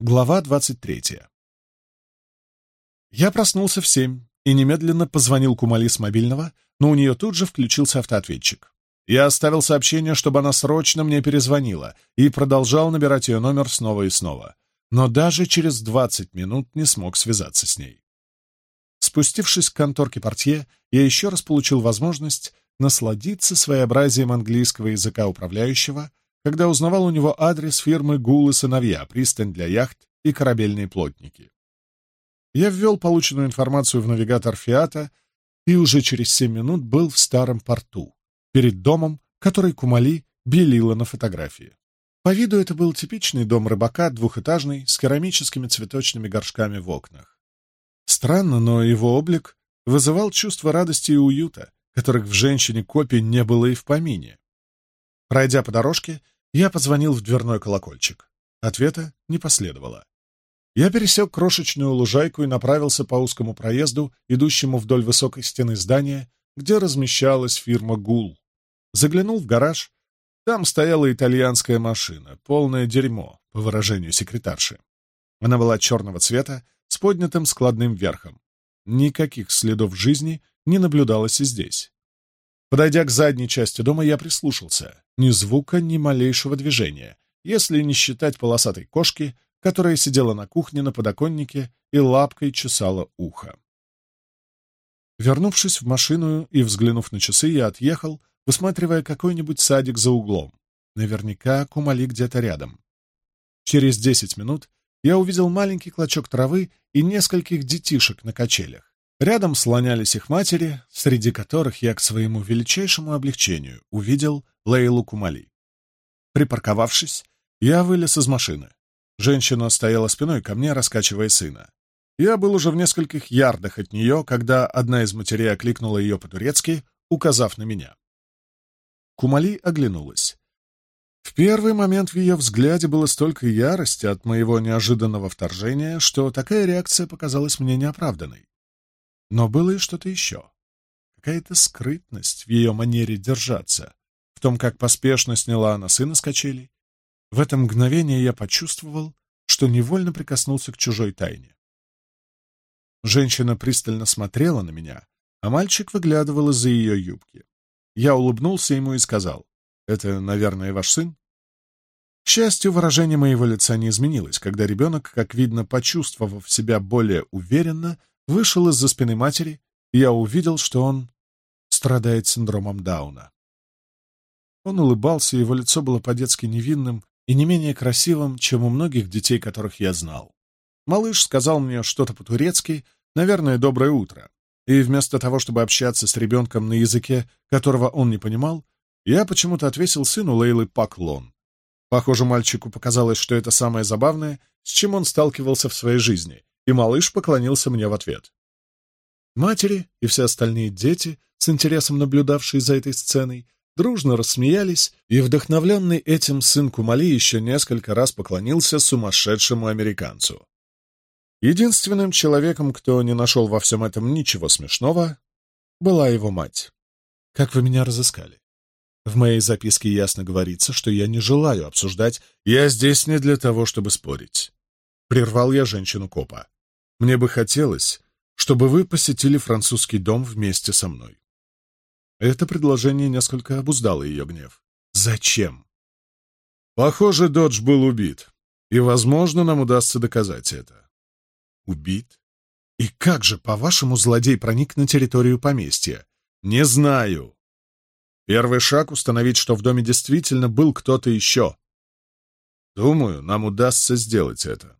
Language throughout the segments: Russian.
Глава 23. Я проснулся в семь и немедленно позвонил Кумали с мобильного, но у нее тут же включился автоответчик. Я оставил сообщение, чтобы она срочно мне перезвонила, и продолжал набирать ее номер снова и снова, но даже через 20 минут не смог связаться с ней. Спустившись к конторке портье, я еще раз получил возможность насладиться своеобразием английского языка управляющего — когда узнавал у него адрес фирмы «Гул и сыновья», пристань для яхт и корабельные плотники. Я ввел полученную информацию в навигатор «Фиата» и уже через семь минут был в старом порту, перед домом, который Кумали белила на фотографии. По виду это был типичный дом рыбака, двухэтажный, с керамическими цветочными горшками в окнах. Странно, но его облик вызывал чувство радости и уюта, которых в женщине-копии не было и в помине. Пройдя по дорожке, я позвонил в дверной колокольчик. Ответа не последовало. Я пересек крошечную лужайку и направился по узкому проезду, идущему вдоль высокой стены здания, где размещалась фирма «Гул». Заглянул в гараж. Там стояла итальянская машина, полное дерьмо, по выражению секретарши. Она была черного цвета, с поднятым складным верхом. Никаких следов жизни не наблюдалось и здесь. Подойдя к задней части дома, я прислушался. Ни звука, ни малейшего движения, если не считать полосатой кошки, которая сидела на кухне на подоконнике и лапкой чесала ухо. Вернувшись в машину и взглянув на часы, я отъехал, высматривая какой-нибудь садик за углом. Наверняка Кумали где-то рядом. Через десять минут я увидел маленький клочок травы и нескольких детишек на качелях. Рядом слонялись их матери, среди которых я к своему величайшему облегчению увидел Лейлу Кумали. Припарковавшись, я вылез из машины. Женщина стояла спиной ко мне, раскачивая сына. Я был уже в нескольких ярдах от нее, когда одна из матерей окликнула ее по-турецки, указав на меня. Кумали оглянулась. В первый момент в ее взгляде было столько ярости от моего неожиданного вторжения, что такая реакция показалась мне неоправданной. Но было и что-то еще. Какая-то скрытность в ее манере держаться, в том, как поспешно сняла она сына с качелей. В это мгновение я почувствовал, что невольно прикоснулся к чужой тайне. Женщина пристально смотрела на меня, а мальчик выглядывал из-за ее юбки. Я улыбнулся ему и сказал, «Это, наверное, ваш сын?» К счастью, выражение моего лица не изменилось, когда ребенок, как видно, почувствовав себя более уверенно, вышел из-за спины матери, и я увидел, что он страдает синдромом Дауна. Он улыбался, его лицо было по-детски невинным и не менее красивым, чем у многих детей, которых я знал. Малыш сказал мне что-то по-турецки, наверное, «доброе утро», и вместо того, чтобы общаться с ребенком на языке, которого он не понимал, я почему-то ответил сыну Лейлы поклон. Похоже, мальчику показалось, что это самое забавное, с чем он сталкивался в своей жизни, и малыш поклонился мне в ответ. Матери и все остальные дети, с интересом наблюдавшие за этой сценой, дружно рассмеялись, и вдохновленный этим сын Кумали еще несколько раз поклонился сумасшедшему американцу. Единственным человеком, кто не нашел во всем этом ничего смешного, была его мать. «Как вы меня разыскали?» В моей записке ясно говорится, что я не желаю обсуждать «я здесь не для того, чтобы спорить». Прервал я женщину-копа. Мне бы хотелось, чтобы вы посетили французский дом вместе со мной. Это предложение несколько обуздало ее гнев. Зачем? Похоже, Додж был убит, и, возможно, нам удастся доказать это. Убит? И как же, по-вашему, злодей проник на территорию поместья? Не знаю. Первый шаг — установить, что в доме действительно был кто-то еще. Думаю, нам удастся сделать это.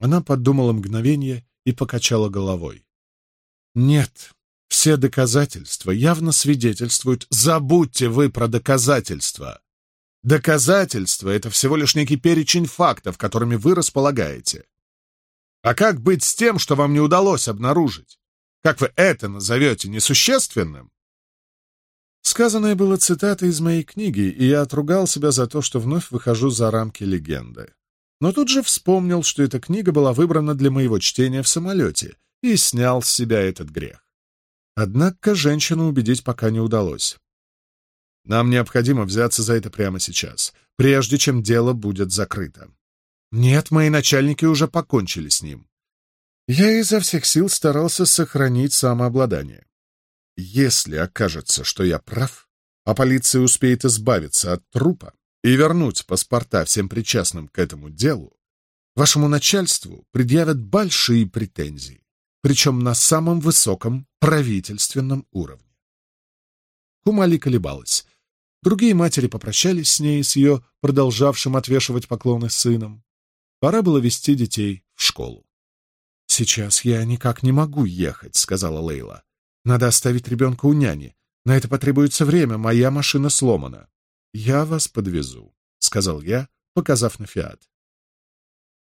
Она подумала мгновение и покачала головой. «Нет, все доказательства явно свидетельствуют. Забудьте вы про доказательства. Доказательства — это всего лишь некий перечень фактов, которыми вы располагаете. А как быть с тем, что вам не удалось обнаружить? Как вы это назовете несущественным?» Сказанное было цитатой из моей книги, и я отругал себя за то, что вновь выхожу за рамки легенды но тут же вспомнил, что эта книга была выбрана для моего чтения в самолете, и снял с себя этот грех. Однако женщину убедить пока не удалось. Нам необходимо взяться за это прямо сейчас, прежде чем дело будет закрыто. Нет, мои начальники уже покончили с ним. Я изо всех сил старался сохранить самообладание. Если окажется, что я прав, а полиция успеет избавиться от трупа, и вернуть паспорта всем причастным к этому делу, вашему начальству предъявят большие претензии, причем на самом высоком правительственном уровне. Кумали колебалась. Другие матери попрощались с ней и с ее продолжавшим отвешивать поклоны сыном. Пора было вести детей в школу. «Сейчас я никак не могу ехать», — сказала Лейла. «Надо оставить ребенка у няни. На это потребуется время, моя машина сломана». «Я вас подвезу», — сказал я, показав на Фиат.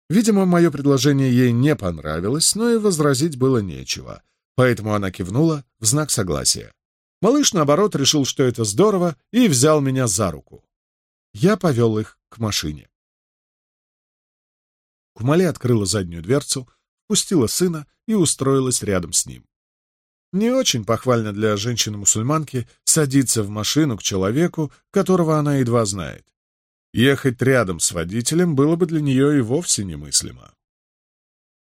Видимо, мое предложение ей не понравилось, но и возразить было нечего, поэтому она кивнула в знак согласия. Малыш, наоборот, решил, что это здорово, и взял меня за руку. Я повел их к машине. Кумали открыла заднюю дверцу, пустила сына и устроилась рядом с ним. Не очень похвально для женщины-мусульманки садиться в машину к человеку, которого она едва знает. Ехать рядом с водителем было бы для нее и вовсе немыслимо.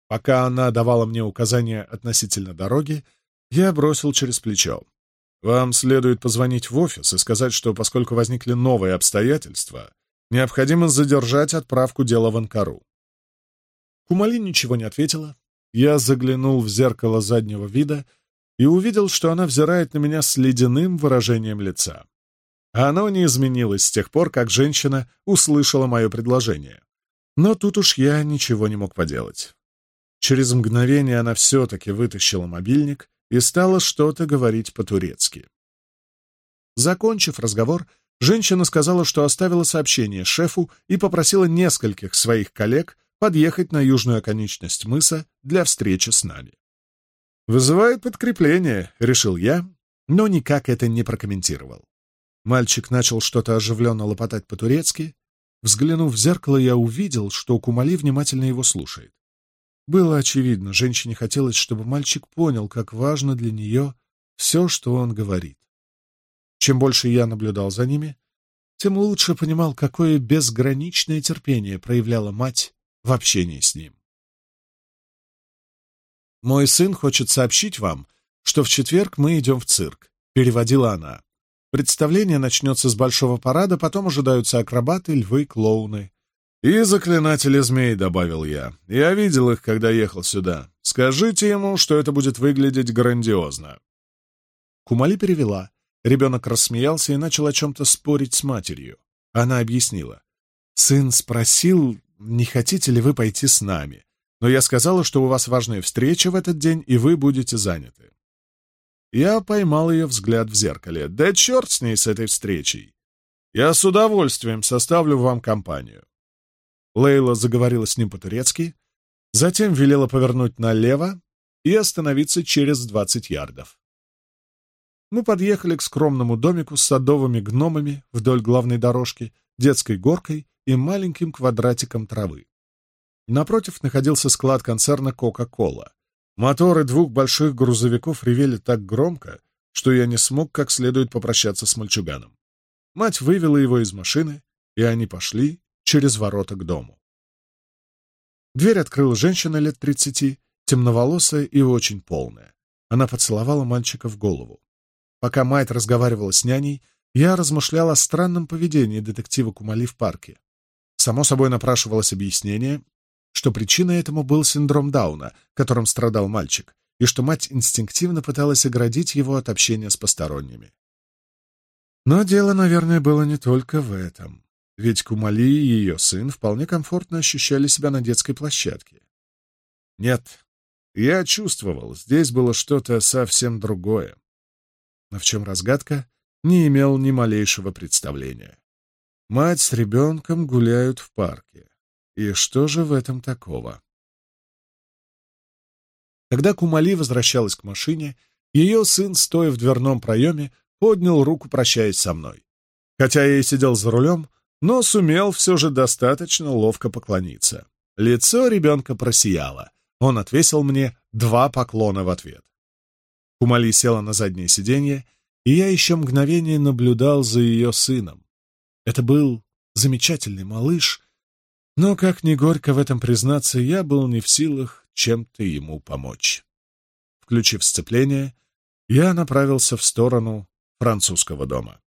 Пока она давала мне указания относительно дороги, я бросил через плечо. Вам следует позвонить в офис и сказать, что поскольку возникли новые обстоятельства, необходимо задержать отправку дела в Анкару. Кумали ничего не ответила. Я заглянул в зеркало заднего вида и увидел, что она взирает на меня с ледяным выражением лица. А оно не изменилось с тех пор, как женщина услышала мое предложение. Но тут уж я ничего не мог поделать. Через мгновение она все-таки вытащила мобильник и стала что-то говорить по-турецки. Закончив разговор, женщина сказала, что оставила сообщение шефу и попросила нескольких своих коллег подъехать на южную оконечность мыса для встречи с нами. «Вызывает подкрепление», — решил я, но никак это не прокомментировал. Мальчик начал что-то оживленно лопотать по-турецки. Взглянув в зеркало, я увидел, что Кумали внимательно его слушает. Было очевидно, женщине хотелось, чтобы мальчик понял, как важно для нее все, что он говорит. Чем больше я наблюдал за ними, тем лучше понимал, какое безграничное терпение проявляла мать в общении с ним. «Мой сын хочет сообщить вам, что в четверг мы идем в цирк», — переводила она. «Представление начнется с большого парада, потом ожидаются акробаты, львы, клоуны». «И заклинатели змей», — добавил я. «Я видел их, когда ехал сюда. Скажите ему, что это будет выглядеть грандиозно». Кумали перевела. Ребенок рассмеялся и начал о чем-то спорить с матерью. Она объяснила. «Сын спросил, не хотите ли вы пойти с нами?» но я сказала, что у вас важная встреча в этот день, и вы будете заняты. Я поймал ее взгляд в зеркале. Да черт с ней, с этой встречей! Я с удовольствием составлю вам компанию. Лейла заговорила с ним по-турецки, затем велела повернуть налево и остановиться через двадцать ярдов. Мы подъехали к скромному домику с садовыми гномами вдоль главной дорожки, детской горкой и маленьким квадратиком травы. Напротив находился склад концерна Coca-Cola. Моторы двух больших грузовиков ревели так громко, что я не смог как следует попрощаться с мальчуганом. Мать вывела его из машины, и они пошли через ворота к дому. Дверь открыла женщина лет тридцати, темноволосая и очень полная. Она поцеловала мальчика в голову. Пока мать разговаривала с няней, я размышлял о странном поведении детектива Кумали в парке. Само собой напрашивалось объяснение, что причиной этому был синдром Дауна, которым страдал мальчик, и что мать инстинктивно пыталась оградить его от общения с посторонними. Но дело, наверное, было не только в этом. Ведь Кумали и ее сын вполне комфортно ощущали себя на детской площадке. Нет, я чувствовал, здесь было что-то совсем другое. Но в чем разгадка, не имел ни малейшего представления. Мать с ребенком гуляют в парке. И что же в этом такого? Когда Кумали возвращалась к машине, ее сын, стоя в дверном проеме, поднял руку, прощаясь со мной. Хотя я и сидел за рулем, но сумел все же достаточно ловко поклониться. Лицо ребенка просияло. Он отвесил мне два поклона в ответ. Кумали села на заднее сиденье, и я еще мгновение наблюдал за ее сыном. Это был замечательный малыш, но как ни горько в этом признаться, я был не в силах чем-то ему помочь. Включив сцепление, я направился в сторону французского дома.